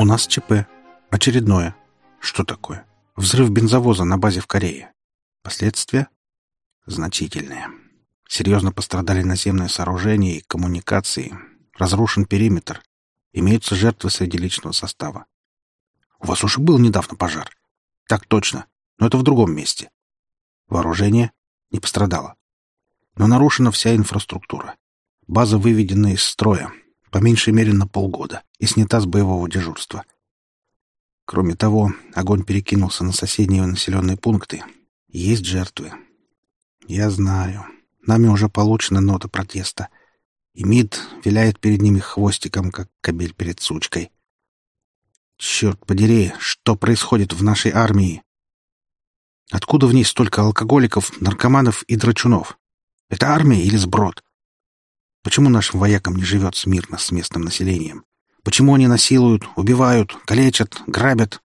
У нас ЧП. Очередное. Что такое? Взрыв бензовоза на базе в Корее. Последствия? Значительные. Серьезно пострадали наземные сооружения и коммуникации. Разрушен периметр. Имеются жертвы среди личного состава. У вас уже был недавно пожар. Так точно. Но это в другом месте. Вооружение не пострадало. Но нарушена вся инфраструктура. База выведена из строя, по меньшей мере на полгода, и снята с боевого дежурства. Кроме того, огонь перекинулся на соседние населенные пункты. Есть жертвы. Я знаю. Нами уже получена нота протеста. И МИД виляет перед ними хвостиком, как кобель перед сучкой. Черт подери, что происходит в нашей армии? Откуда в ней столько алкоголиков, наркоманов и драчунов? Это армия или сброд? Почему нашим воякам не живется мирно с местным населением? Почему они насилуют, убивают, калечат, грабят?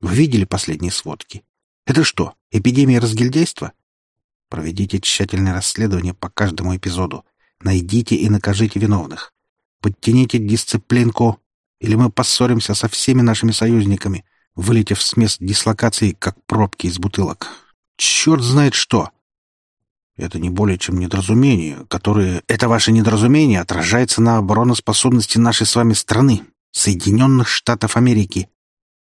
Вы видели последние сводки? Это что, эпидемия разгильдейства? Проведите тщательное расследование по каждому эпизоду. Найдите и накажите виновных. Подтяните дисциплинку, или мы поссоримся со всеми нашими союзниками, вылетев с мест дислокации, как пробки из бутылок. Черт знает что! Это не более чем недоразумение, которое... Это ваше недоразумение отражается на обороноспособности нашей с вами страны, Соединенных Штатов Америки.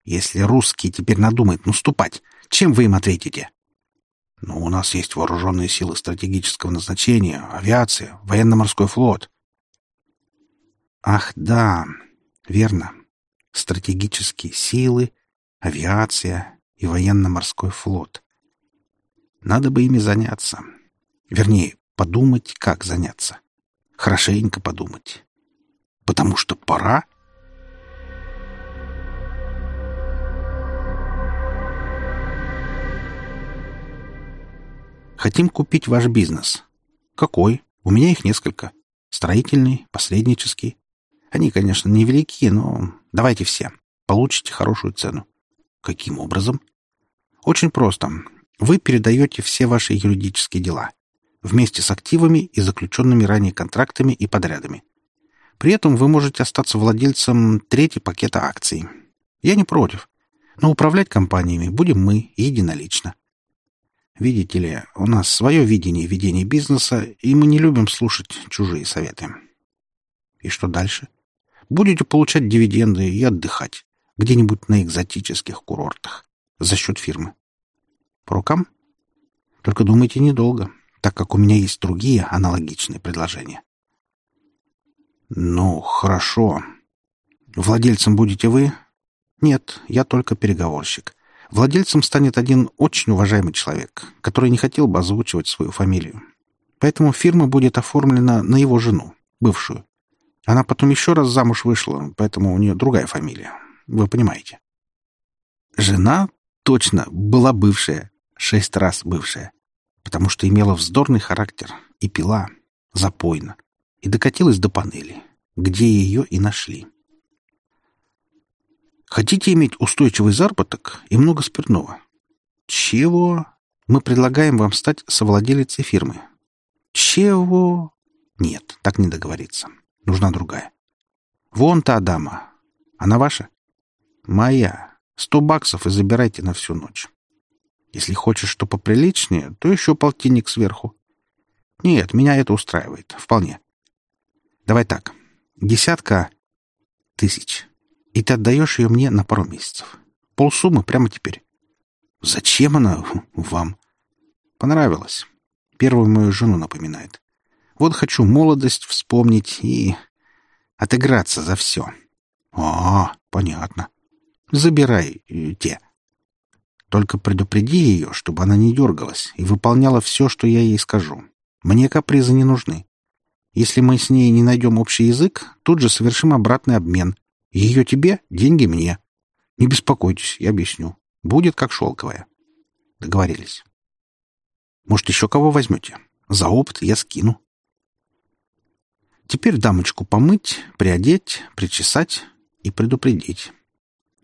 Если русский теперь надумает наступать, чем вы им ответите? Ну, у нас есть вооруженные силы стратегического назначения, авиация, военно-морской флот. Ах, да, верно. Стратегические силы, авиация и военно-морской флот. Надо бы ими заняться. Вернее, подумать, как заняться. Хорошенько подумать. Потому что пора. Хотим купить ваш бизнес. Какой? У меня их несколько. Строительный, посреднический. Они, конечно, невелики, но давайте все. Получите хорошую цену. Каким образом? Очень просто. Вы передаете все ваши юридические дела вместе с активами и заключенными ранее контрактами и подрядами. При этом вы можете остаться владельцем трети пакета акций. Я не против. Но управлять компаниями будем мы единолично. Видите ли, у нас свое видение ведения бизнеса, и мы не любим слушать чужие советы. И что дальше? Будете получать дивиденды и отдыхать где-нибудь на экзотических курортах за счет фирмы. По рукам? Только думайте недолго так как у меня есть другие аналогичные предложения. Ну, хорошо. Владельцем будете вы? Нет, я только переговорщик. Владельцем станет один очень уважаемый человек, который не хотел бы озвучивать свою фамилию. Поэтому фирма будет оформлена на его жену, бывшую. Она потом еще раз замуж вышла, поэтому у нее другая фамилия. Вы понимаете. Жена точно была бывшая, шесть раз бывшая потому что имела вздорный характер и пила запойно, и докатилась до панели, где ее и нашли. Хотите иметь устойчивый заработок и много спиртного? Чего? Мы предлагаем вам стать совладелицей фирмы. Чего? Нет, так не договориться. Нужна другая. Вон та дама. Она ваша? Моя. Сто баксов и забирайте на всю ночь. Если хочешь что поприличнее, то еще полтинник сверху. Нет, меня это устраивает. Вполне. Давай так. Десятка тысяч. И ты отдаешь ее мне на пару месяцев. Полсуммы прямо теперь. Зачем она вам? Понравилось. Первую мою жену напоминает. Вот хочу молодость вспомнить и отыграться за все. А, понятно. Забирай э, те. Только предупреди ее, чтобы она не дергалась и выполняла все, что я ей скажу. Мне капризы не нужны. Если мы с ней не найдем общий язык, тут же совершим обратный обмен. Ее тебе, деньги мне. Не беспокойтесь, я объясню. Будет как шелковая. Договорились. Может, еще кого возьмете? За опыт я скину. Теперь дамочку помыть, приодеть, причесать и предупредить.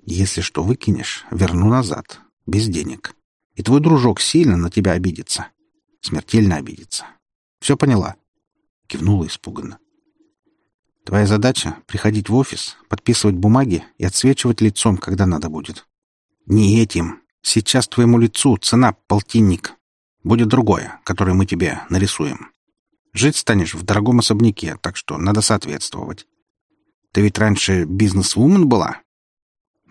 Если что выкинешь, верну назад. Без денег. И твой дружок сильно на тебя обидится. Смертельно обидится. Все поняла?» Кивнула испуганно. Твоя задача — приходить в офис, подписывать бумаги и отсвечивать лицом, когда надо будет. Не этим. Сейчас твоему лицу цена — полтинник. Будет другое, которое мы тебе нарисуем. Жить станешь в дорогом особняке, так что надо соответствовать. Ты ведь раньше бизнес-вумен была?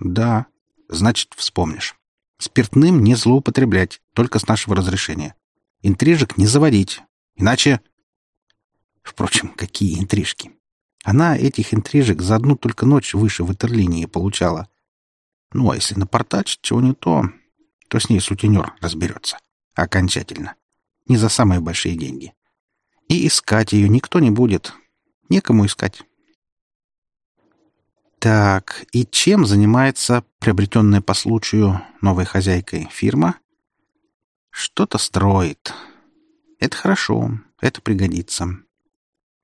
Да. Значит, вспомнишь. Спиртным не злоупотреблять, только с нашего разрешения. Интрижек не заводить. Иначе... Впрочем, какие интрижки? Она этих интрижек за одну только ночь выше ватерлинии получала. Ну, а если напортачить чего не то, то с ней сутенер разберется. Окончательно. Не за самые большие деньги. И искать ее никто не будет. Некому искать. Так, и чем занимается приобретенная по случаю новой хозяйкой фирма? Что-то строит. Это хорошо, это пригодится.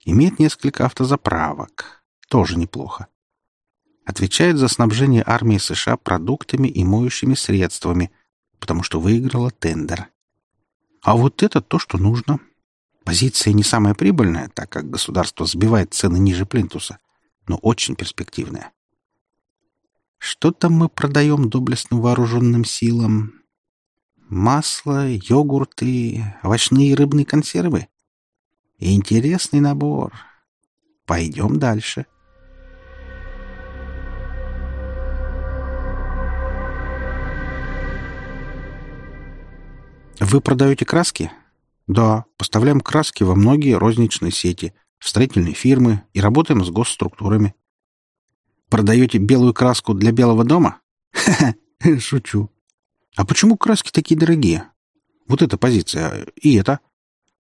Имеет несколько автозаправок. Тоже неплохо. Отвечает за снабжение армии США продуктами и моющими средствами, потому что выиграла тендер. А вот это то, что нужно. Позиция не самая прибыльная, так как государство сбивает цены ниже плинтуса, но очень перспективная. Что там мы продаем доблестным вооруженным силам? Масло, йогурты, овощные и рыбные консервы? Интересный набор. Пойдем дальше. Вы продаете краски? Да, поставляем краски во многие розничные сети, строительные фирмы и работаем с госструктурами. Продаете белую краску для Белого дома? Ха-ха, шучу. А почему краски такие дорогие? Вот эта позиция и это.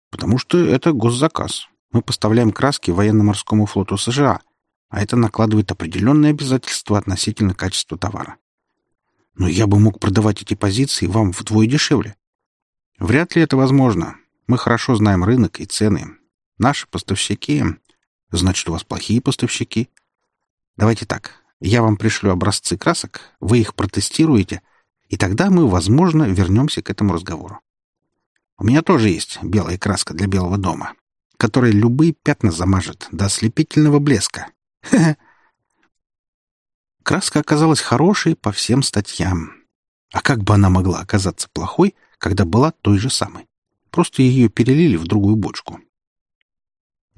Потому что это госзаказ. Мы поставляем краски военно-морскому флоту США, а это накладывает определенные обязательства относительно качества товара. Но я бы мог продавать эти позиции вам вдвое дешевле. Вряд ли это возможно. Мы хорошо знаем рынок и цены. Наши поставщики... Значит, у вас плохие поставщики. Давайте так. Я вам пришлю образцы красок, вы их протестируете, и тогда мы, возможно, вернемся к этому разговору. У меня тоже есть белая краска для Белого дома, которая любые пятна замажет до ослепительного блеска. Краска оказалась хорошей по всем статьям. А как бы она могла оказаться плохой, когда была той же самой? Просто ее перелили в другую бочку.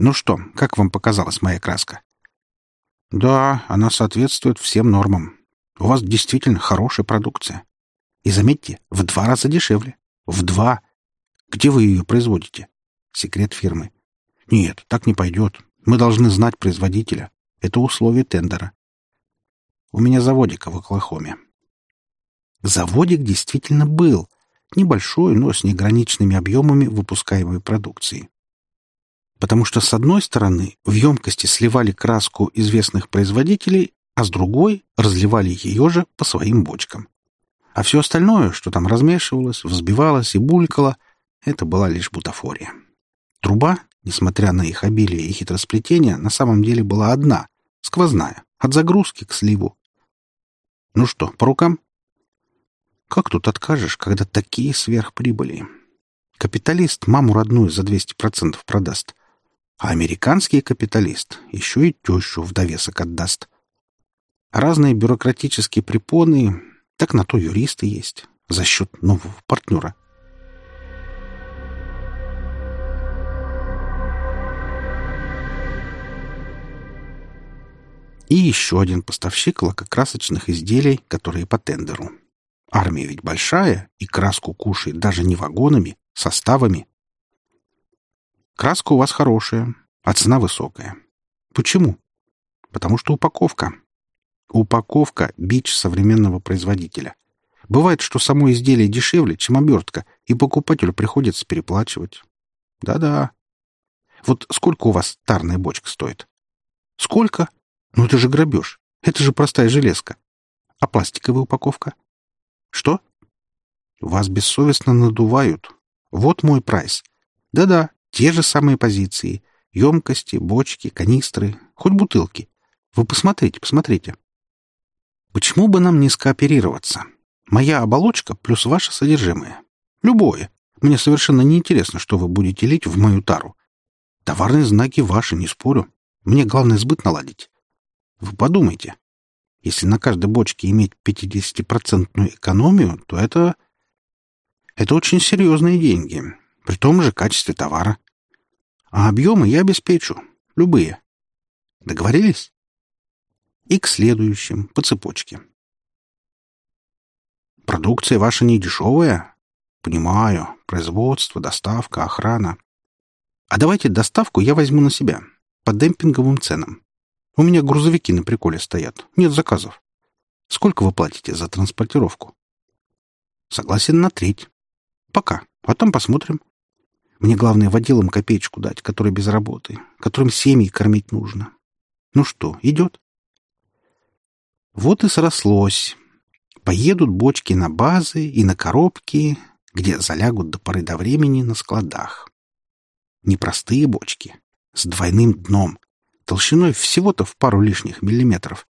Ну что, как вам показалась моя краска? Да, она соответствует всем нормам. У вас действительно хорошая продукция. И заметьте, в два раза дешевле. В два. Где вы ее производите? Секрет фирмы. Нет, так не пойдет. Мы должны знать производителя. Это условие тендера. У меня заводик в Оклахоме. Заводик действительно был. Небольшой, но с неграничными объемами выпускаемой продукции. Потому что с одной стороны в емкости сливали краску известных производителей, а с другой разливали ее же по своим бочкам. А все остальное, что там размешивалось, взбивалось и булькало — это была лишь бутафория. Труба, несмотря на их обилие и хитросплетение, на самом деле была одна, сквозная, от загрузки к сливу. Ну что, по рукам? Как тут откажешь, когда такие сверхприбыли? Капиталист маму родную за 200% продаст, а американский капиталист еще и тещу в довесок отдаст. Разные бюрократические препоны, так на то юристы есть, за счет нового партнера. И еще один поставщик лакокрасочных изделий, которые по тендеру. Армия ведь большая, и краску кушает даже не вагонами, составами. Краска у вас хорошая, а цена высокая. Почему? Потому что упаковка. Упаковка — бич современного производителя. Бывает, что само изделие дешевле, чем обертка, и покупателю приходится переплачивать. Да-да. Вот сколько у вас тарная бочка стоит? Сколько? Ну это же грабеж. Это же простая железка. А пластиковая упаковка? Что? Вас бессовестно надувают. Вот мой прайс. Да-да, те же самые позиции. Емкости, бочки, канистры, хоть бутылки. Вы посмотрите, посмотрите. Почему бы нам не скооперироваться? Моя оболочка плюс ваше содержимое. Любое. Мне совершенно неинтересно, что вы будете лить в мою тару. Товарные знаки ваши, не спорю. Мне главное сбыт наладить. Вы подумайте. Если на каждой бочке иметь 50-процентную экономию, то это... Это очень серьезные деньги. При том же качестве товара. А объемы я обеспечу. Любые. Договорились? И к следующим, по цепочке. Продукция ваша не дешевая? Понимаю. Производство, доставка, охрана. А давайте доставку я возьму на себя. По демпинговым ценам. У меня грузовики на приколе стоят. Нет заказов. Сколько вы платите за транспортировку? Согласен на треть. Пока. А там посмотрим. Мне главное водилам копеечку дать, которые без работы, которым семьи кормить нужно. Ну что, идет? Вот и срослось. Поедут бочки на базы и на коробки, где залягут до поры до времени на складах. Непростые бочки, с двойным дном, толщиной всего-то в пару лишних миллиметров.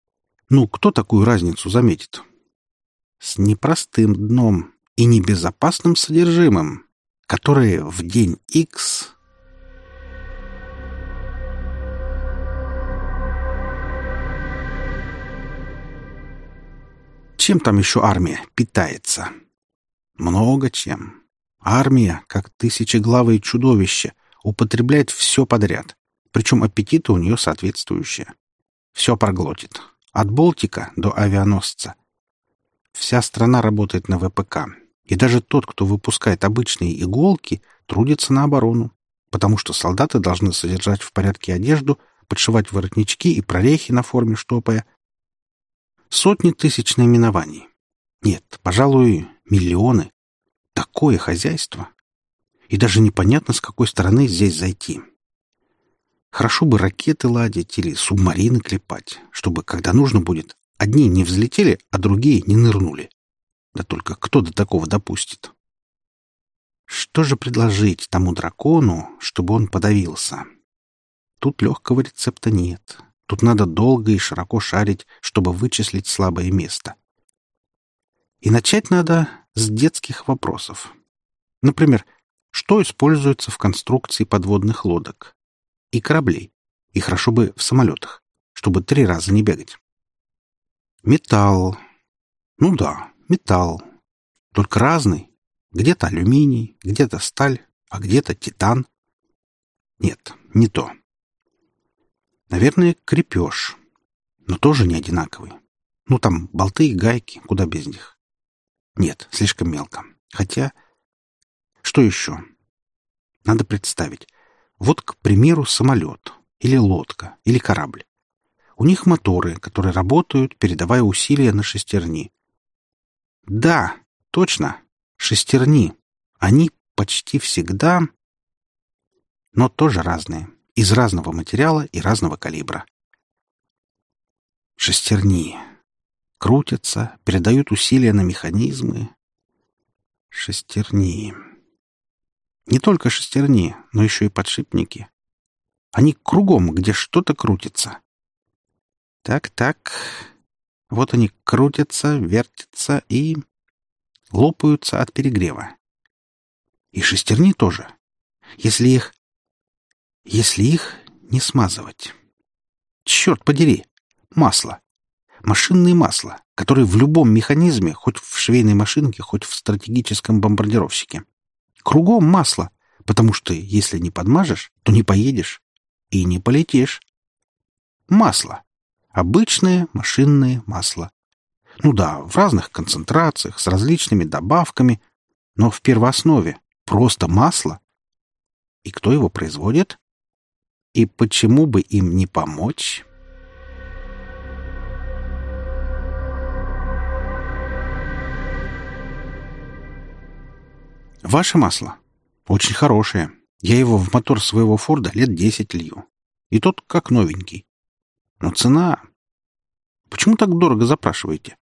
Ну, кто такую разницу заметит? С непростым дном и небезопасным содержимым, которое в день X Чем там еще армия питается? Много чем. Армия, как тысячеглавое чудовище, употребляет все подряд. Причем аппетиты у нее соответствующие. Все проглотит. От Болтика до авианосца. Вся страна работает на ВПК. И даже тот, кто выпускает обычные иголки, трудится на оборону, потому что солдаты должны содержать в порядке одежду, подшивать воротнички и прорехи на форме штопая, Сотни тысяч наименований. Нет, пожалуй, миллионы. Такое хозяйство. И даже непонятно, с какой стороны здесь зайти. Хорошо бы ракеты ладить или субмарины клепать, чтобы, когда нужно будет, одни не взлетели, а другие не нырнули. Да только кто до такого допустит? Что же предложить тому дракону, чтобы он подавился? Тут легкого рецепта нет. Тут надо долго и широко шарить, чтобы вычислить слабое место. И начать надо с детских вопросов. Например, что используется в конструкции подводных лодок и кораблей, и хорошо бы в самолетах, чтобы три раза не бегать. Металл. Ну да, металл. Только разный. Где-то алюминий, где-то сталь, а где-то титан. Нет, не то. Наверное, крепеж. Но тоже не одинаковый. Ну, там болты и гайки, куда без них. Нет, слишком мелко. Хотя... Что еще? Надо представить. Вот, к примеру, самолет. Или лодка. Или корабль. У них моторы, которые работают, передавая усилия на шестерни. Да, точно. Шестерни. Они почти всегда... Но тоже разные из разного материала и разного калибра. Шестерни. Крутятся, передают усилия на механизмы. Шестерни. Не только шестерни, но еще и подшипники. Они кругом, где что-то крутится. Так-так. Вот они крутятся, вертятся и лопаются от перегрева. И шестерни тоже. Если их если их не смазывать. Черт подери! Масло. Машинное масло, которое в любом механизме, хоть в швейной машинке, хоть в стратегическом бомбардировщике. Кругом масло, потому что если не подмажешь, то не поедешь и не полетишь. Масло. Обычное машинное масло. Ну да, в разных концентрациях, с различными добавками, но в первооснове просто масло. И кто его производит? И почему бы им не помочь? Ваше масло. Очень хорошее. Я его в мотор своего Форда лет десять лью. И тот как новенький. Но цена... Почему так дорого запрашиваете?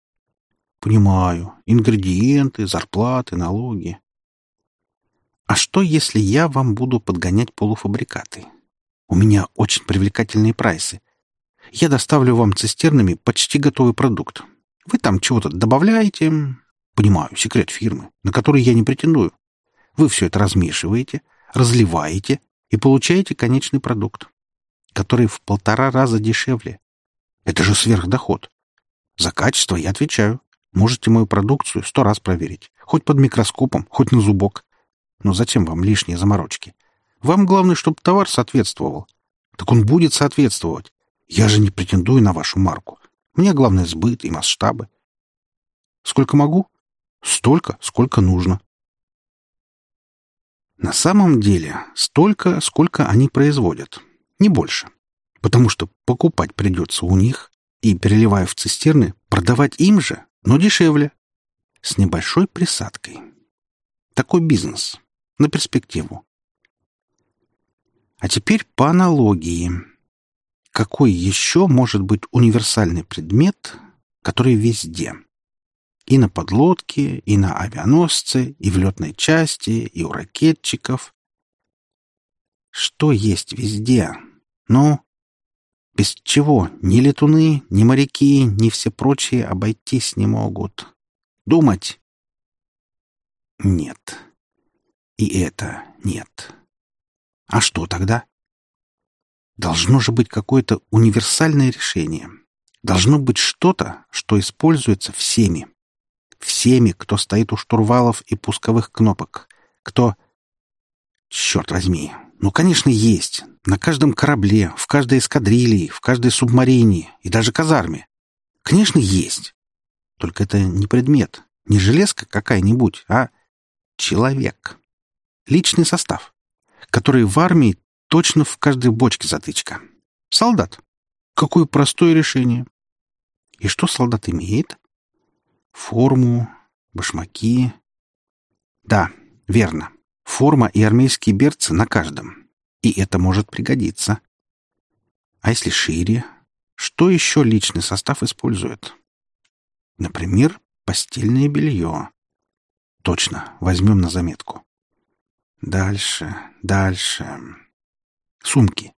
Понимаю. Ингредиенты, зарплаты, налоги. А что, если я вам буду подгонять полуфабрикаты? У меня очень привлекательные прайсы. Я доставлю вам цистернами почти готовый продукт. Вы там чего-то добавляете. Понимаю, секрет фирмы, на который я не претендую. Вы все это размешиваете, разливаете и получаете конечный продукт. Который в полтора раза дешевле. Это же сверхдоход. За качество я отвечаю. Можете мою продукцию сто раз проверить. Хоть под микроскопом, хоть на зубок. Но зачем вам лишние заморочки? Вам главное, чтобы товар соответствовал. Так он будет соответствовать. Я же не претендую на вашу марку. Мне главное сбыт и масштабы. Сколько могу? Столько, сколько нужно. На самом деле, столько, сколько они производят. Не больше. Потому что покупать придется у них и, переливая в цистерны, продавать им же, но дешевле. С небольшой присадкой. Такой бизнес. На перспективу. А теперь по аналогии. Какой еще может быть универсальный предмет, который везде? И на подлодке, и на авианосце, и в летной части, и у ракетчиков. Что есть везде? Ну, без чего ни летуны, ни моряки, ни все прочие обойтись не могут. Думать? Нет. И это нет. А что тогда? Должно же быть какое-то универсальное решение. Должно быть что-то, что используется всеми. Всеми, кто стоит у штурвалов и пусковых кнопок. Кто... Черт возьми. Ну, конечно, есть. На каждом корабле, в каждой эскадрилье, в каждой субмарине и даже казарме. Конечно, есть. Только это не предмет, не железка какая-нибудь, а человек. Личный состав, который в армии Точно в каждой бочке затычка. Солдат. Какое простое решение. И что солдат имеет? Форму, башмаки. Да, верно. Форма и армейские берцы на каждом. И это может пригодиться. А если шире? Что еще личный состав использует? Например, постельное белье. Точно, возьмем на заметку. Дальше, дальше. Сумки.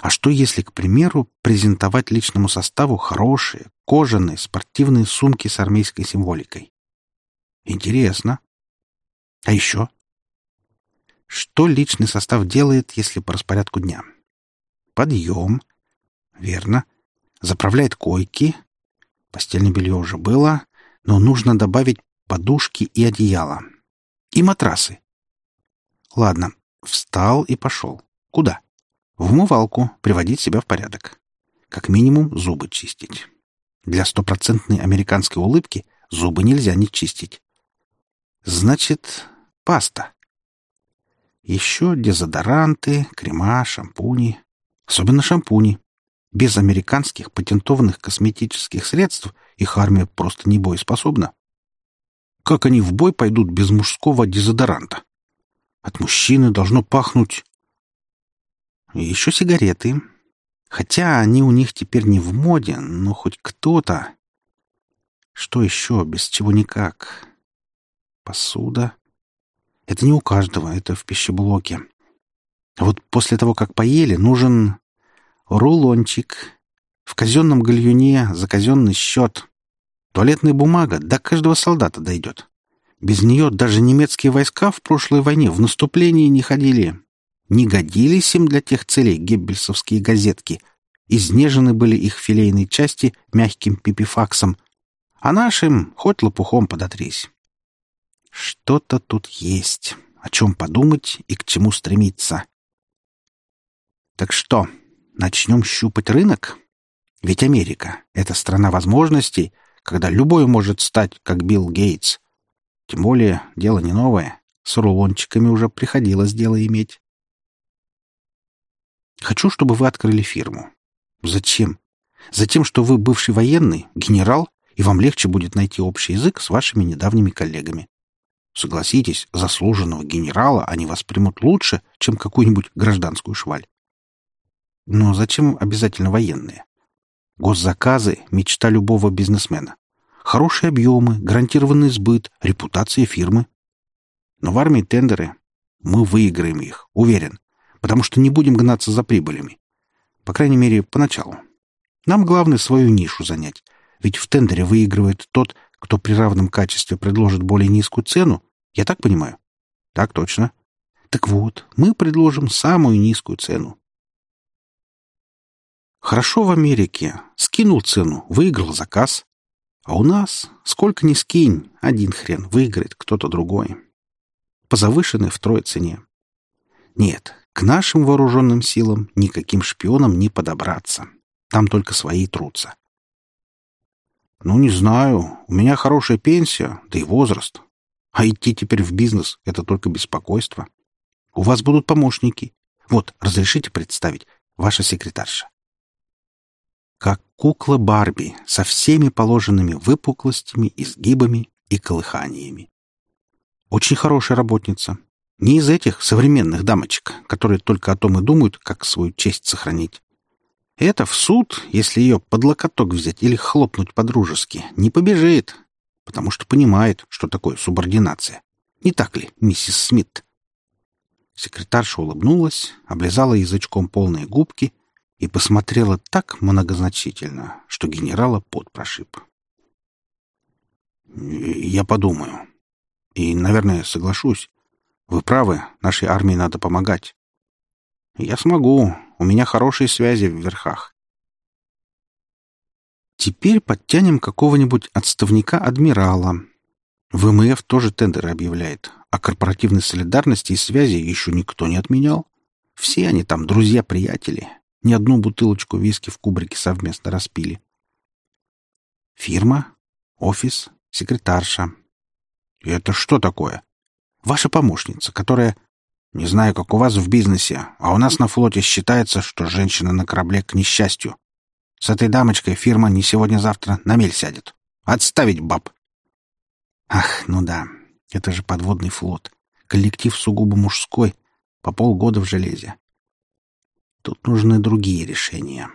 А что если, к примеру, презентовать личному составу хорошие, кожаные, спортивные сумки с армейской символикой? Интересно. А еще? Что личный состав делает, если по распорядку дня? Подъем. Верно. Заправляет койки. Постельное белье уже было, но нужно добавить подушки и одеяло. И матрасы. Ладно, встал и пошел. Куда? В умывалку, приводить себя в порядок. Как минимум зубы чистить. Для стопроцентной американской улыбки зубы нельзя не чистить. Значит, паста. Еще дезодоранты, крема, шампуни. Особенно шампуни. Без американских патентованных косметических средств их армия просто не боеспособна. Как они в бой пойдут без мужского дезодоранта? От мужчины должно пахнуть и еще сигареты. Хотя они у них теперь не в моде, но хоть кто-то. Что еще, без чего никак? Посуда. Это не у каждого, это в пищеблоке. А вот после того, как поели, нужен рулончик. В казенном гальюне за казенный счет. Туалетная бумага до каждого солдата дойдет. Без нее даже немецкие войска в прошлой войне в наступлении не ходили. Не годились им для тех целей геббельсовские газетки. Изнежены были их филейные части мягким пипифаксом, а нашим хоть лопухом подотрись. Что-то тут есть, о чем подумать и к чему стремиться. Так что, начнем щупать рынок? Ведь Америка — это страна возможностей, когда любой может стать, как Билл Гейтс. Тем более, дело не новое. С рулончиками уже приходилось дело иметь. Хочу, чтобы вы открыли фирму. Зачем? Затем, что вы бывший военный, генерал, и вам легче будет найти общий язык с вашими недавними коллегами. Согласитесь, заслуженного генерала они воспримут лучше, чем какую-нибудь гражданскую шваль. Но зачем обязательно военные? Госзаказы — мечта любого бизнесмена. Хорошие объемы, гарантированный сбыт, репутация фирмы. Но в армии тендеры. Мы выиграем их, уверен потому что не будем гнаться за прибылями. По крайней мере, поначалу. Нам главное свою нишу занять, ведь в тендере выигрывает тот, кто при равном качестве предложит более низкую цену. Я так понимаю? Так точно. Так вот, мы предложим самую низкую цену. Хорошо в Америке. Скинул цену, выиграл заказ. А у нас, сколько ни скинь, один хрен выиграет кто-то другой. По завышенной втрое цене. Нет, к нашим вооруженным силам никаким шпионам не подобраться. Там только свои трутся. Ну, не знаю. У меня хорошая пенсия, да и возраст. А идти теперь в бизнес — это только беспокойство. У вас будут помощники. Вот, разрешите представить, ваша секретарша. Как кукла Барби со всеми положенными выпуклостями, изгибами и колыханиями. Очень хорошая работница. Не из этих современных дамочек, которые только о том и думают, как свою честь сохранить. Это в суд, если ее под локоток взять или хлопнуть по-дружески, не побежит, потому что понимает, что такое субординация. Не так ли, миссис Смит? Секретарша улыбнулась, облизала язычком полные губки и посмотрела так многозначительно, что генерала пот прошиб. «Я подумаю. И, наверное, соглашусь. Вы правы, нашей армии надо помогать. Я смогу, у меня хорошие связи в верхах. Теперь подтянем какого-нибудь отставника-адмирала. ВМФ тоже тендеры объявляет, а корпоративной солидарности и связи еще никто не отменял. Все они там друзья-приятели. Ни одну бутылочку виски в кубрике совместно распили. Фирма, офис, секретарша. И это что такое? Ваша помощница, которая не знаю, как у вас в бизнесе, а у нас на флоте считается, что женщина на корабле к несчастью. С этой дамочкой фирма не сегодня-завтра на мель сядет. Отставить баб. Ах, ну да, это же подводный флот. Коллектив сугубо мужской, по полгода в железе. Тут нужны другие решения.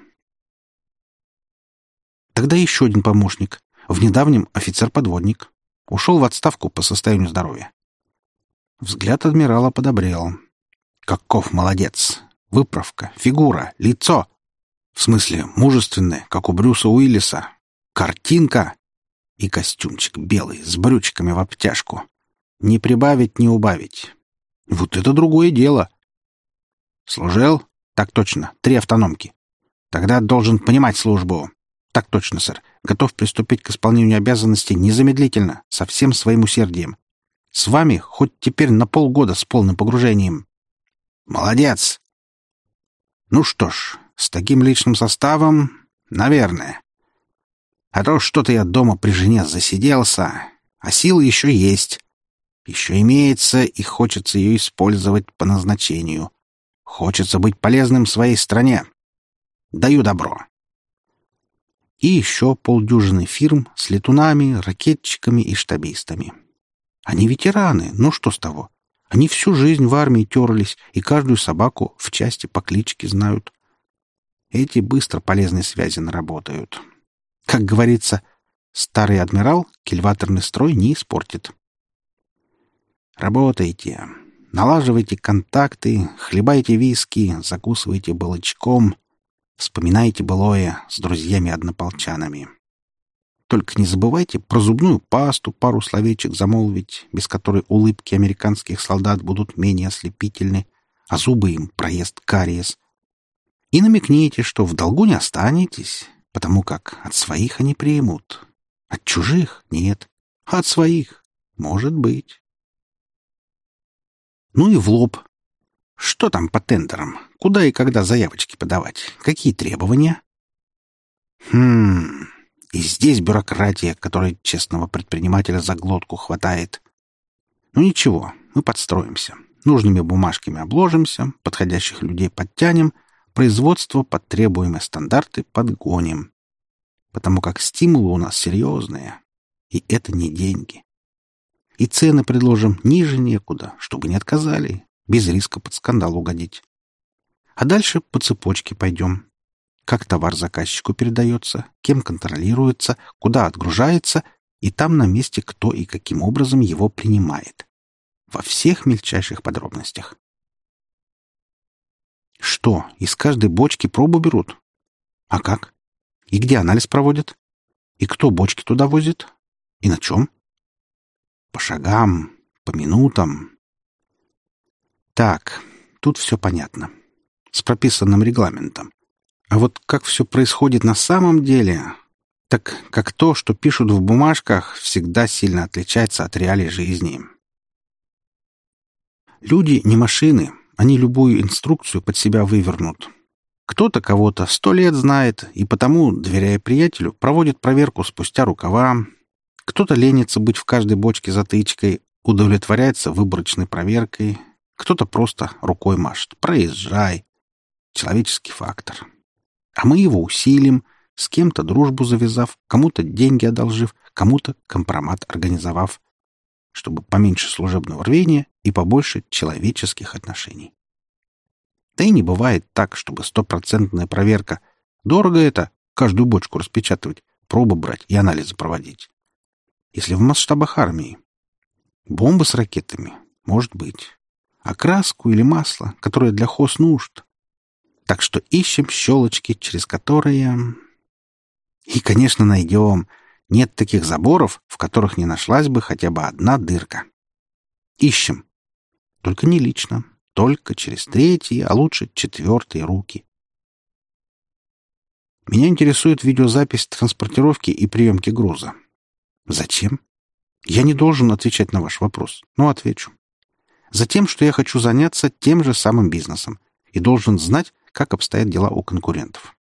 Тогда еще один помощник. В недавнем офицер-подводник. Ушел в отставку по состоянию здоровья. Взгляд адмирала подобрел. «Каков молодец! Выправка, фигура, лицо! В смысле, мужественное, как у Брюса Уиллиса. Картинка! И костюмчик белый, с брючками в обтяжку. Не прибавить, не убавить. Вот это другое дело!» «Служил?» «Так точно. Три автономки. Тогда должен понимать службу». «Так точно, сэр. Готов приступить к исполнению обязанностей незамедлительно, со всем своим усердием. С вами хоть теперь на полгода с полным погружением. Молодец! Ну что ж, с таким личным составом, наверное. А то что-то я дома при жене засиделся, а силы еще есть. Еще имеется, и хочется ее использовать по назначению. Хочется быть полезным своей стране. Даю добро. И еще полдюжины фирм с летунами, ракетчиками и штабистами. Они ветераны, ну что с того? Они всю жизнь в армии терлись и каждую собаку в части по кличке знают. Эти быстро полезные связи наработают. Как говорится, старый адмирал кильваторный строй не испортит. Работайте, налаживайте контакты, хлебайте виски, закусывайте балычком, вспоминайте былое с друзьями-однополчанами. Только не забывайте про зубную пасту пару словечек замолвить, без которой улыбки американских солдат будут менее ослепительны, а зубы им проезд кариес. И намекните, что в долгу не останетесь, потому как от своих они примут. От чужих — нет, а от своих — может быть. Ну и в лоб. Что там по тендерам? Куда и когда заявочки подавать? Какие требования? Хм... И здесь бюрократия, которой честного предпринимателя за глотку хватает. Ну ничего, мы подстроимся. Нужными бумажками обложимся, подходящих людей подтянем, производство под требуемые стандарты подгоним. Потому как стимулы у нас серьезные. И это не деньги. И цены предложим ниже некуда, чтобы не отказали, без риска под скандал угодить. А дальше по цепочке пойдем как товар заказчику передается, кем контролируется, куда отгружается, и там на месте кто и каким образом его принимает. Во всех мельчайших подробностях. Что, из каждой бочки пробу берут? А как? И где анализ проводят? И кто бочки туда возит? И на чем? По шагам, по минутам. Так, тут все понятно. С прописанным регламентом. А вот как все происходит на самом деле, так как то, что пишут в бумажках, всегда сильно отличается от реалий жизни. Люди не машины, они любую инструкцию под себя вывернут. Кто-то кого-то сто лет знает и потому, доверяя приятелю, проводит проверку спустя рукава. Кто-то ленится быть в каждой бочке затычкой, удовлетворяется выборочной проверкой. Кто-то просто рукой машет. Проезжай. Человеческий фактор. А мы его усилим, с кем-то дружбу завязав, кому-то деньги одолжив, кому-то компромат организовав, чтобы поменьше служебного рвения и побольше человеческих отношений. Да и не бывает так, чтобы стопроцентная проверка. Дорого это, каждую бочку распечатывать, пробы брать и анализы проводить. Если в масштабах армии. Бомбы с ракетами, может быть. А краску или масло, которое для хоз нужд. Так что ищем щелочки, через которые... И, конечно, найдем. Нет таких заборов, в которых не нашлась бы хотя бы одна дырка. Ищем. Только не лично только через третьи, а лучше четвертые руки. Меня интересует видеозапись транспортировки и приемки груза. Зачем? Я не должен отвечать на ваш вопрос, но отвечу. Затем, что я хочу заняться тем же самым бизнесом и должен знать, как обстоят дела у конкурентов.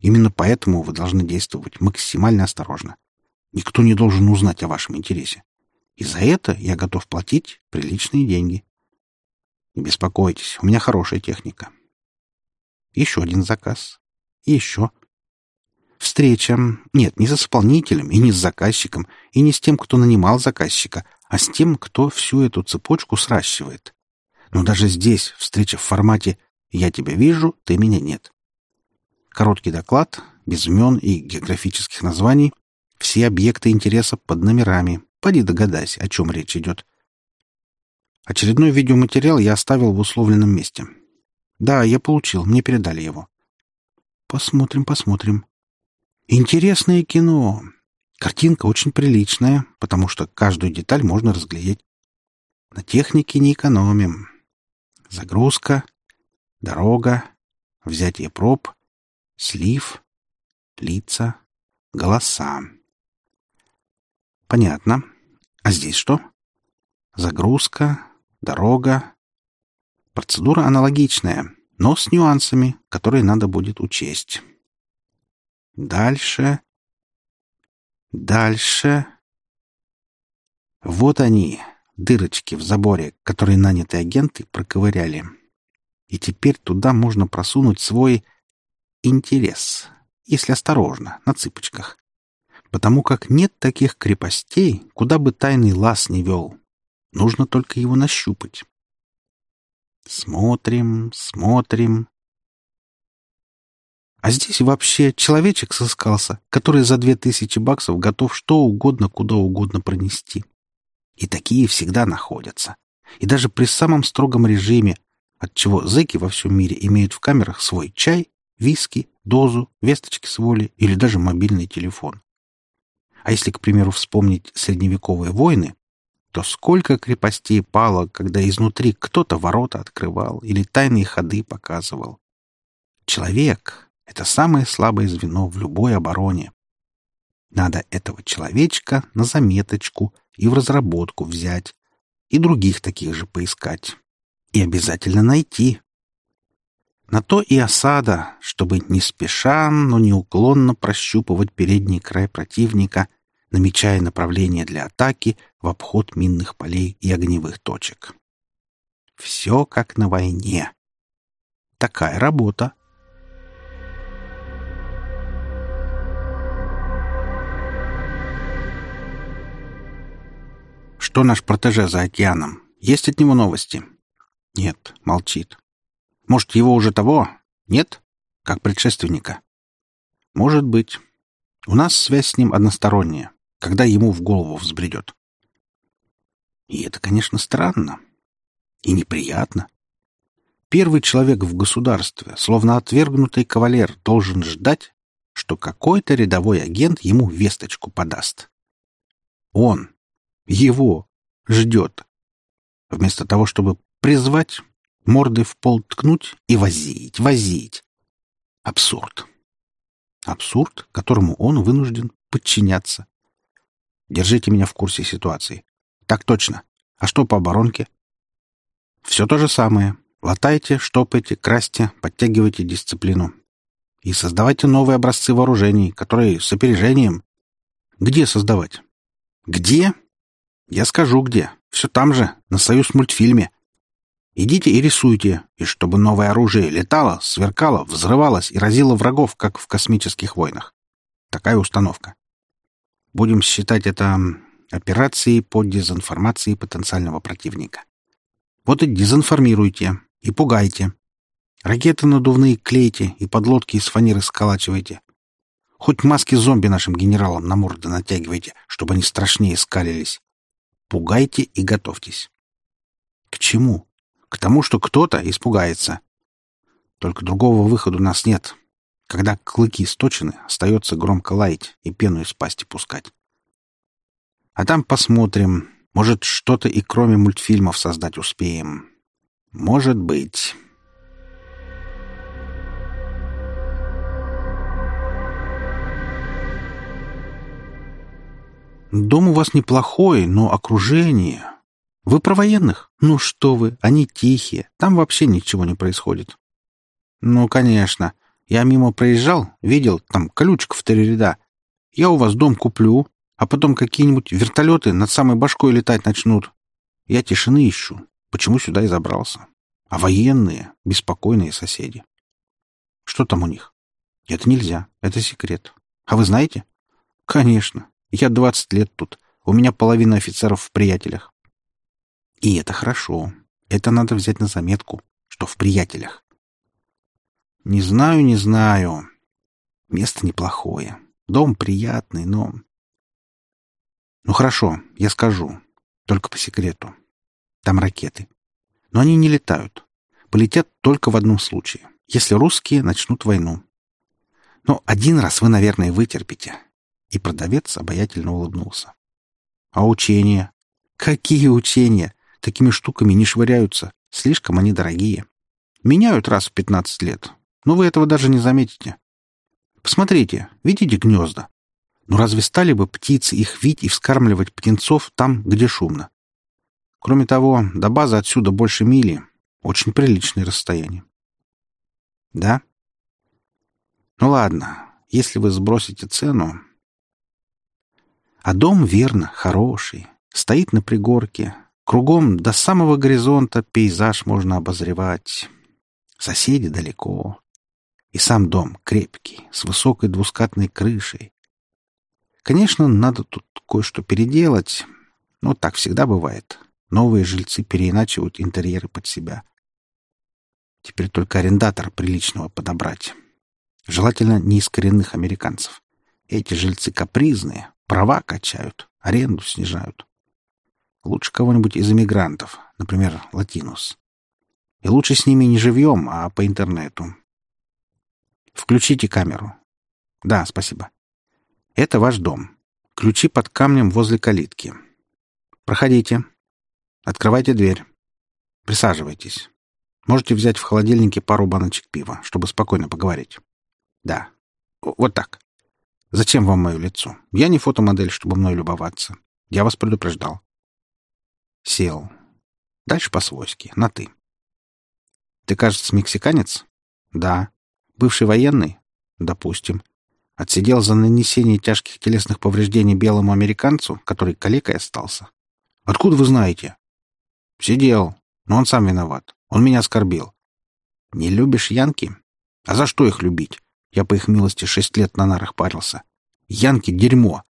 Именно поэтому вы должны действовать максимально осторожно. Никто не должен узнать о вашем интересе. И за это я готов платить приличные деньги. Не беспокойтесь, у меня хорошая техника. Еще один заказ. И еще. Встреча. Нет, не с исполнителем и не с заказчиком, и не с тем, кто нанимал заказчика, а с тем, кто всю эту цепочку сращивает. Но даже здесь встреча в формате «я тебя вижу, ты меня нет». Короткий доклад, без имен и географических названий, все объекты интереса под номерами. Поди догадайся, о чем речь идет. Очередной видеоматериал я оставил в условленном месте. Да, я получил, мне передали его. Посмотрим, посмотрим. Интересное кино. Картинка очень приличная, потому что каждую деталь можно разглядеть. На технике не экономим. Загрузка, дорога, взятие проб, слив, лица, голоса. Понятно. А здесь что? Загрузка, дорога. Процедура аналогичная, но с нюансами, которые надо будет учесть. Дальше. Дальше. Вот они, дырочки в заборе, которые нанятые агенты проковыряли. И теперь туда можно просунуть свой интерес, если осторожно, на цыпочках. Потому как нет таких крепостей, куда бы тайный лаз не вел. Нужно только его нащупать. Смотрим, смотрим. А здесь вообще человечек сыскался, который за две тысячи баксов готов что угодно, куда угодно пронести. И такие всегда находятся. И даже при самом строгом режиме, от чего зэки во всем мире имеют в камерах свой чай, виски, дозу, весточки с воли или даже мобильный телефон. А если, к примеру, вспомнить средневековые войны, то сколько крепостей пало, когда изнутри кто-то ворота открывал или тайные ходы показывал. Человек — это самое слабое звено в любой обороне. Надо этого человечка на заметочку и в разработку взять, и других таких же поискать. И обязательно найти. На то и осада, чтобы не спеша, но неуклонно прощупывать передний край противника намечая направление для атаки в обход минных полей и огневых точек. Все как на войне. Такая работа. Что наш протеже за океаном? Есть от него новости? Нет, молчит. Может, его уже того? Нет? Как предшественника? Может быть. У нас связь с ним односторонняя когда ему в голову взбредет. И это, конечно, странно и неприятно. Первый человек в государстве, словно отвергнутый кавалер, должен ждать, что какой-то рядовой агент ему весточку подаст. Он, его, ждет. Вместо того, чтобы призвать, мордой в пол ткнуть и возить, возить. Абсурд. Абсурд, которому он вынужден подчиняться. Держите меня в курсе ситуации. Так точно. А что по оборонке? Все то же самое. Латайте, штопайте, красьте, подтягивайте дисциплину. И создавайте новые образцы вооружений, которые с опережением. Где создавать? Где? Я скажу где. Все там же, на Союз мультфильме. Идите и рисуйте, и чтобы новое оружие летало, сверкало, взрывалось и разило врагов, как в космических войнах. Такая установка. Будем считать это операцией по дезинформации потенциального противника. Вот и дезинформируйте, и пугайте. Ракеты надувные клейте и подлодки из фанеры сколачивайте. Хоть маски зомби нашим генералам на морды натягивайте, чтобы они страшнее скалились. Пугайте и готовьтесь. К чему? К тому, что кто-то испугается. Только другого выхода у нас нет. Когда клыки сточены, остается громко лаять и пену из пасти пускать. А там посмотрим. Может, что-то и кроме мультфильмов создать успеем. Может быть. Дом у вас неплохой, но окружение... Вы про военных? Ну что вы, они тихие, там вообще ничего не происходит. Ну, конечно. Я мимо проезжал, видел, там колючка в три ряда. Я у вас дом куплю, а потом какие-нибудь вертолеты над самой башкой летать начнут. Я тишины ищу. Почему сюда и забрался? А военные — беспокойные соседи. Что там у них? Это нельзя, это секрет. А вы знаете? Конечно. Я двадцать лет тут. У меня половина офицеров в приятелях. И это хорошо. Это надо взять на заметку, что в приятелях. Не знаю, не знаю. Место неплохое. Дом приятный, но... Ну хорошо, я скажу. Только по секрету. Там ракеты. Но они не летают. Полетят только в одном случае. Если русские начнут войну. Но один раз вы, наверное, вытерпите. И продавец обаятельно улыбнулся. А учения? Какие учения? Такими штуками не швыряются. Слишком они дорогие. Меняют раз в пятнадцать лет. Но вы этого даже не заметите. Посмотрите, видите гнезда? Ну разве стали бы птицы их вить и вскармливать птенцов там, где шумно? Кроме того, до базы отсюда больше мили. Очень приличное расстояние. Да? Ну ладно, если вы сбросите цену... А дом, верно, хороший. Стоит на пригорке, Кругом до самого горизонта пейзаж можно обозревать. Соседи далеко. И сам дом крепкий, с высокой двускатной крышей. Конечно, надо тут кое-что переделать, но так всегда бывает. Новые жильцы переиначивают интерьеры под себя. Теперь только арендатора приличного подобрать. Желательно не из коренных американцев. Эти жильцы капризные, права качают, аренду снижают. Лучше кого-нибудь из эмигрантов, например, латинус. И лучше с ними не живьем, а по интернету. Включите камеру. Да, спасибо. Это ваш дом. Ключи под камнем возле калитки. Проходите. Открывайте дверь. Присаживайтесь. Можете взять в холодильнике пару баночек пива, чтобы спокойно поговорить. Да. Вот так. Зачем вам мое лицо? Я не фотомодель, чтобы мной любоваться. Я вас предупреждал. Сел. Дальше по-свойски, на «ты». «Ты, кажется, мексиканец?» «Да». «Бывший военный?» «Допустим». «Отсидел за нанесение тяжких телесных повреждений белому американцу, который калекой остался?» «Откуда вы знаете?» «Сидел. Но он сам виноват. Он меня оскорбил». «Не любишь янки?» «А за что их любить? Я, по их милости, шесть лет на нарах парился. Янки — дерьмо.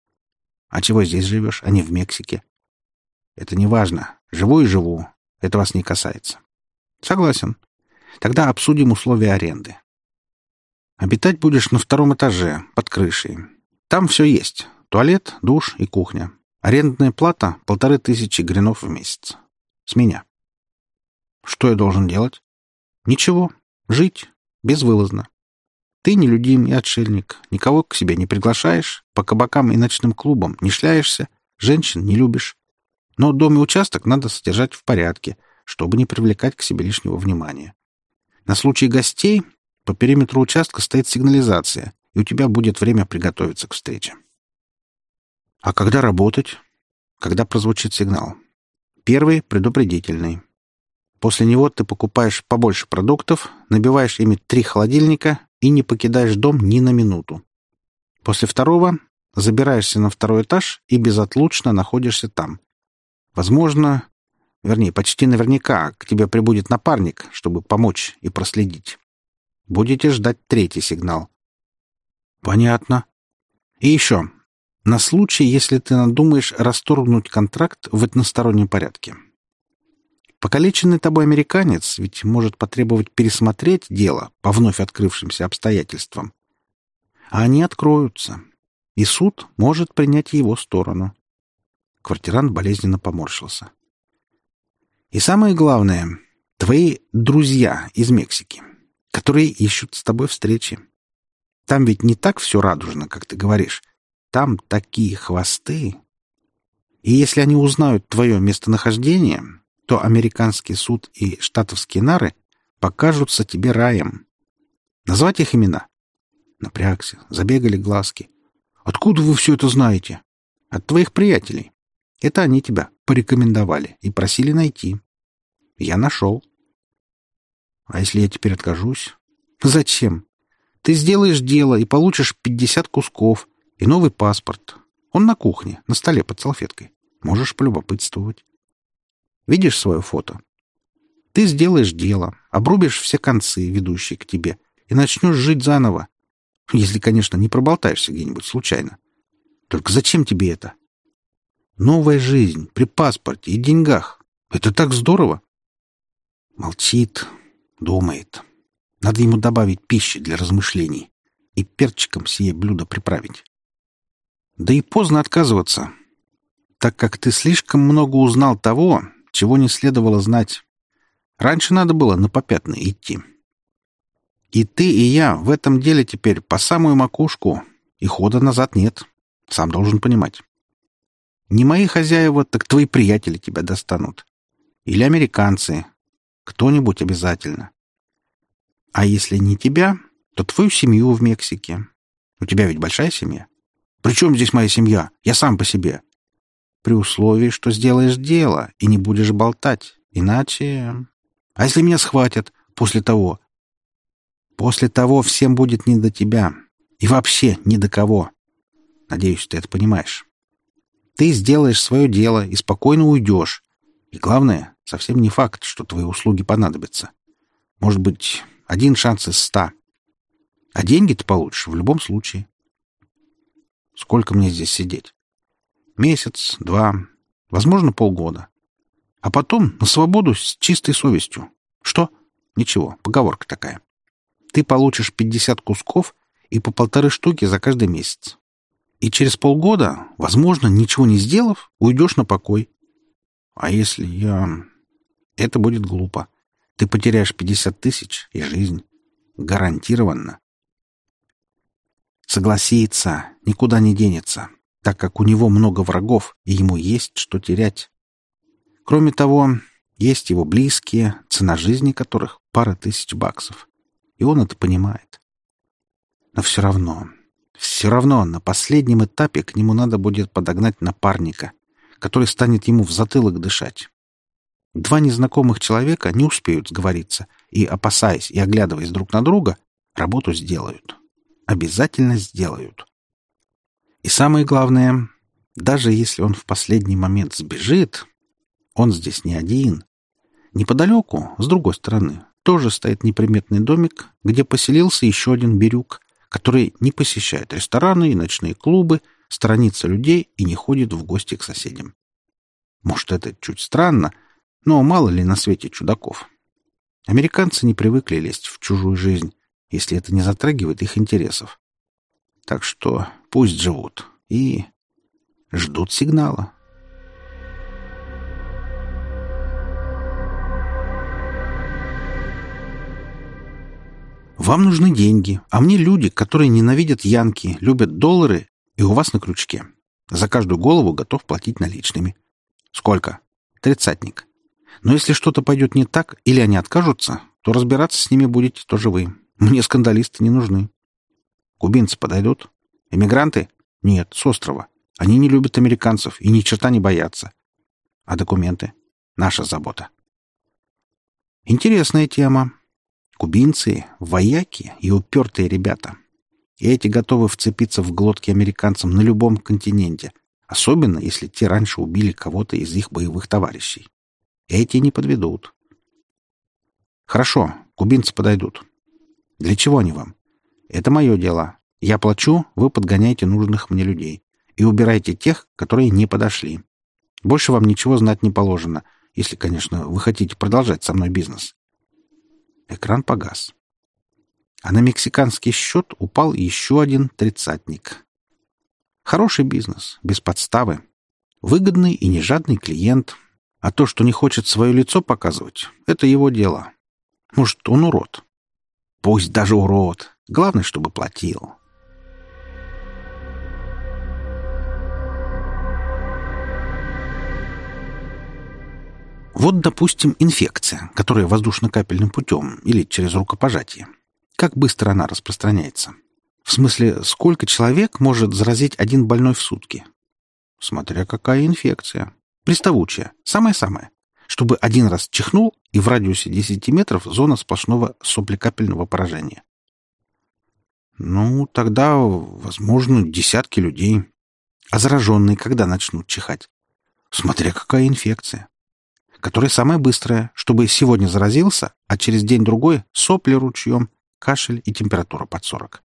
А чего здесь живешь, а не в Мексике?» Это не важно. Живу и живу. Это вас не касается. Согласен. Тогда обсудим условия аренды. Обитать будешь на втором этаже, под крышей. Там все есть. Туалет, душ и кухня. Арендная плата — полторы тысячи гринов в месяц. С меня. Что я должен делать? Ничего. Жить. Безвылазно. Ты нелюдим и отшельник. Никого к себе не приглашаешь, по кабакам и ночным клубам не шляешься, женщин не любишь. Но дом и участок надо содержать в порядке, чтобы не привлекать к себе лишнего внимания. На случай гостей по периметру участка стоит сигнализация, и у тебя будет время приготовиться к встрече. А когда работать? Когда прозвучит сигнал. Первый — предупредительный. После него ты покупаешь побольше продуктов, набиваешь ими три холодильника и не покидаешь дом ни на минуту. После второго забираешься на второй этаж и безотлучно находишься там. Возможно, вернее, почти наверняка к тебе прибудет напарник, чтобы помочь и проследить. Будете ждать третий сигнал. Понятно. И еще. На случай, если ты надумаешь расторгнуть контракт в одностороннем порядке. Покалеченный тобой американец ведь может потребовать пересмотреть дело по вновь открывшимся обстоятельствам. А они откроются, и суд может принять его сторону. Квартирант болезненно поморщился. И самое главное, твои друзья из Мексики, которые ищут с тобой встречи. Там ведь не так все радужно, как ты говоришь. Там такие хвосты. И если они узнают твое местонахождение, то американский суд и штатовские нары покажутся тебе раем. Назвать их имена? Напрягся, забегали глазки. Откуда вы все это знаете? От твоих приятелей. Это они тебя порекомендовали и просили найти. Я нашел. А если я теперь откажусь? Зачем? Ты сделаешь дело и получишь пятьдесят кусков и новый паспорт. Он на кухне, на столе под салфеткой. Можешь полюбопытствовать. Видишь свое фото? Ты сделаешь дело, обрубишь все концы, ведущие к тебе, и начнешь жить заново. Если, конечно, не проболтаешься где-нибудь случайно. Только зачем тебе это? Новая жизнь при паспорте и деньгах. Это так здорово. Молчит, думает. Надо ему добавить пищи для размышлений и перчиком сие блюдо приправить. Да и поздно отказываться, так как ты слишком много узнал того, чего не следовало знать. Раньше надо было на попятные идти. И ты, и я в этом деле теперь по самую макушку, и хода назад нет. Сам должен понимать. Не мои хозяева, так твои приятели тебя достанут. Или американцы. Кто-нибудь обязательно. А если не тебя, то твою семью в Мексике. У тебя ведь большая семья. Причем здесь моя семья? Я сам по себе при условии, что сделаешь дело и не будешь болтать. Иначе... А если меня схватят после того? После того всем будет не до тебя. И вообще ни до кого. Надеюсь, ты это понимаешь. Ты сделаешь свое дело и спокойно уйдешь. И главное, совсем не факт, что твои услуги понадобятся. Может быть, один шанс из ста. А деньги ты получишь в любом случае. Сколько мне здесь сидеть? Месяц, два, возможно, полгода. А потом на свободу с чистой совестью. Что? Ничего, поговорка такая. Ты получишь 50 кусков и по полторы штуки за каждый месяц. И через полгода, возможно, ничего не сделав, уйдешь на покой. А если я... Это будет глупо. Ты потеряешь 50 тысяч и жизнь. Гарантированно. Согласиться никуда не денется так как у него много врагов, и ему есть что терять. Кроме того, есть его близкие, цена жизни которых — пара тысяч баксов. И он это понимает. Но все равно, все равно на последнем этапе к нему надо будет подогнать напарника, который станет ему в затылок дышать. Два незнакомых человека не успеют сговориться и, опасаясь и оглядываясь друг на друга, работу сделают. Обязательно сделают. И самое главное, даже если он в последний момент сбежит, он здесь не один. Неподалеку, с другой стороны, тоже стоит неприметный домик, где поселился еще один бирюк, который не посещает рестораны и ночные клубы, сторонится людей и не ходит в гости к соседям. Может, это чуть странно, но мало ли на свете чудаков. Американцы не привыкли лезть в чужую жизнь, если это не затрагивает их интересов. Так что пусть живут и ждут сигнала. Вам нужны деньги, а мне люди, которые ненавидят янки, любят доллары и у вас на крючке. За каждую голову готов платить наличными. Сколько? Тридцатник. Но если что-то пойдет не так или они откажутся, то разбираться с ними будете тоже вы. Мне скандалисты не нужны. Кубинцы подойдут? Эмигранты? Нет, с острова. Они не любят американцев и ни черта не боятся. А документы? Наша забота. Интересная тема. Кубинцы — вояки и упертые ребята. И эти готовы вцепиться в глотки американцам на любом континенте, особенно если те раньше убили кого-то из их боевых товарищей. Эти не подведут. Хорошо, кубинцы подойдут. Для чего они вам? Это мое дело. Я плачу, вы подгоняете нужных мне людей. И убирайте тех, которые не подошли. Больше вам ничего знать не положено, если, конечно, вы хотите продолжать со мной бизнес. Экран погас. А на мексиканский счет упал еще один тридцатник. Хороший бизнес, без подставы. Выгодный и нежадный клиент. А то, что не хочет свое лицо показывать, это его дело. Может, он урод. Пусть даже урод. Главное, чтобы платил. Вот, допустим, инфекция, которая воздушно-капельным путем или через рукопожатие. Как быстро она распространяется? В смысле, сколько человек может заразить один больной в сутки? Смотря какая инфекция. Приставучая. Самая-самая чтобы один раз чихнул, и в радиусе 10 метров зона сплошного соплекапельного поражения. Ну, тогда, возможно, десятки людей. А зараженные когда начнут чихать? Смотря какая инфекция. Которая самая быстрая, чтобы сегодня заразился, а через день-другой сопли ручьем, кашель и температура под 40.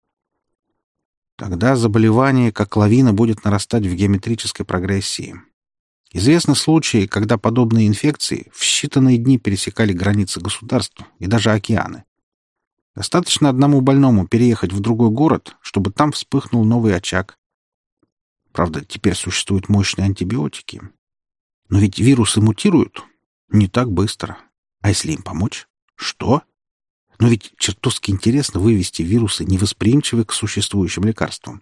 Тогда заболевание, как лавина, будет нарастать в геометрической прогрессии. Известны случаи, когда подобные инфекции в считанные дни пересекали границы государств и даже океаны. Достаточно одному больному переехать в другой город, чтобы там вспыхнул новый очаг. Правда, теперь существуют мощные антибиотики. Но ведь вирусы мутируют не так быстро. А если им помочь? Что? Но ведь чертовски интересно вывести вирусы, невосприимчивые к существующим лекарствам.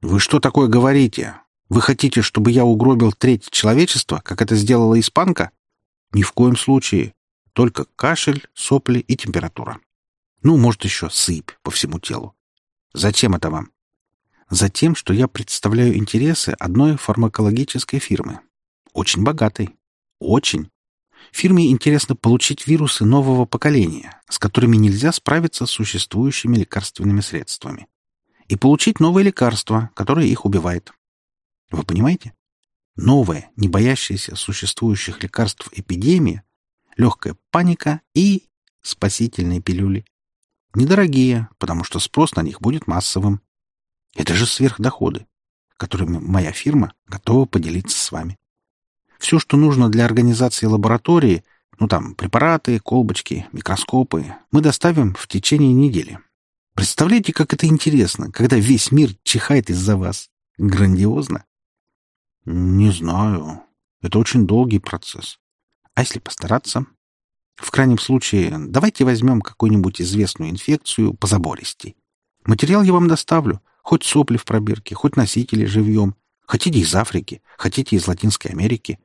«Вы что такое говорите?» Вы хотите, чтобы я угробил треть человечества, как это сделала испанка? Ни в коем случае. Только кашель, сопли и температура. Ну, может, еще сыпь по всему телу. Зачем это вам? Затем, что я представляю интересы одной фармакологической фирмы. Очень богатой. Очень. Фирме интересно получить вирусы нового поколения, с которыми нельзя справиться с существующими лекарственными средствами. И получить новое лекарство, которое их убивает. Вы понимаете? Новая, не боящаяся существующих лекарств эпидемия, легкая паника и спасительные пилюли. Недорогие, потому что спрос на них будет массовым. Это же сверхдоходы, которыми моя фирма готова поделиться с вами. Все, что нужно для организации лаборатории, ну там препараты, колбочки, микроскопы, мы доставим в течение недели. Представляете, как это интересно, когда весь мир чихает из-за вас? Грандиозно. Не знаю. Это очень долгий процесс. А если постараться? В крайнем случае, давайте возьмем какую-нибудь известную инфекцию по забористей. Материал я вам доставлю. Хоть сопли в пробирке, хоть носители живьем. Хотите из Африки, хотите из Латинской Америки.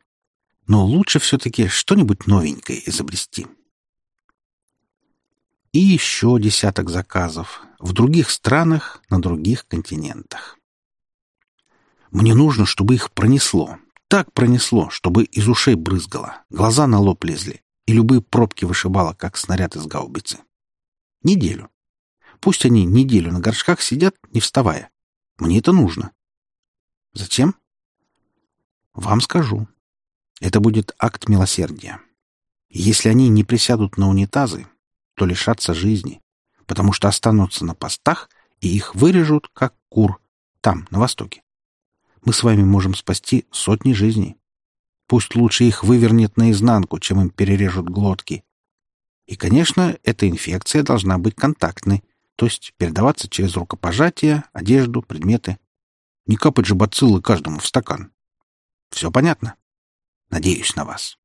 Но лучше все-таки что-нибудь новенькое изобрести. И еще десяток заказов в других странах, на других континентах. Мне нужно, чтобы их пронесло. Так пронесло, чтобы из ушей брызгало, глаза на лоб лезли, и любые пробки вышибало, как снаряд из гаубицы. Неделю. Пусть они неделю на горшках сидят, не вставая. Мне это нужно. Зачем? Вам скажу. Это будет акт милосердия. Если они не присядут на унитазы, то лишатся жизни, потому что останутся на постах, и их вырежут, как кур, там, на востоке мы с вами можем спасти сотни жизней. Пусть лучше их вывернет наизнанку, чем им перережут глотки. И, конечно, эта инфекция должна быть контактной, то есть передаваться через рукопожатие, одежду, предметы. Не капать же бациллы каждому в стакан. Все понятно? Надеюсь на вас.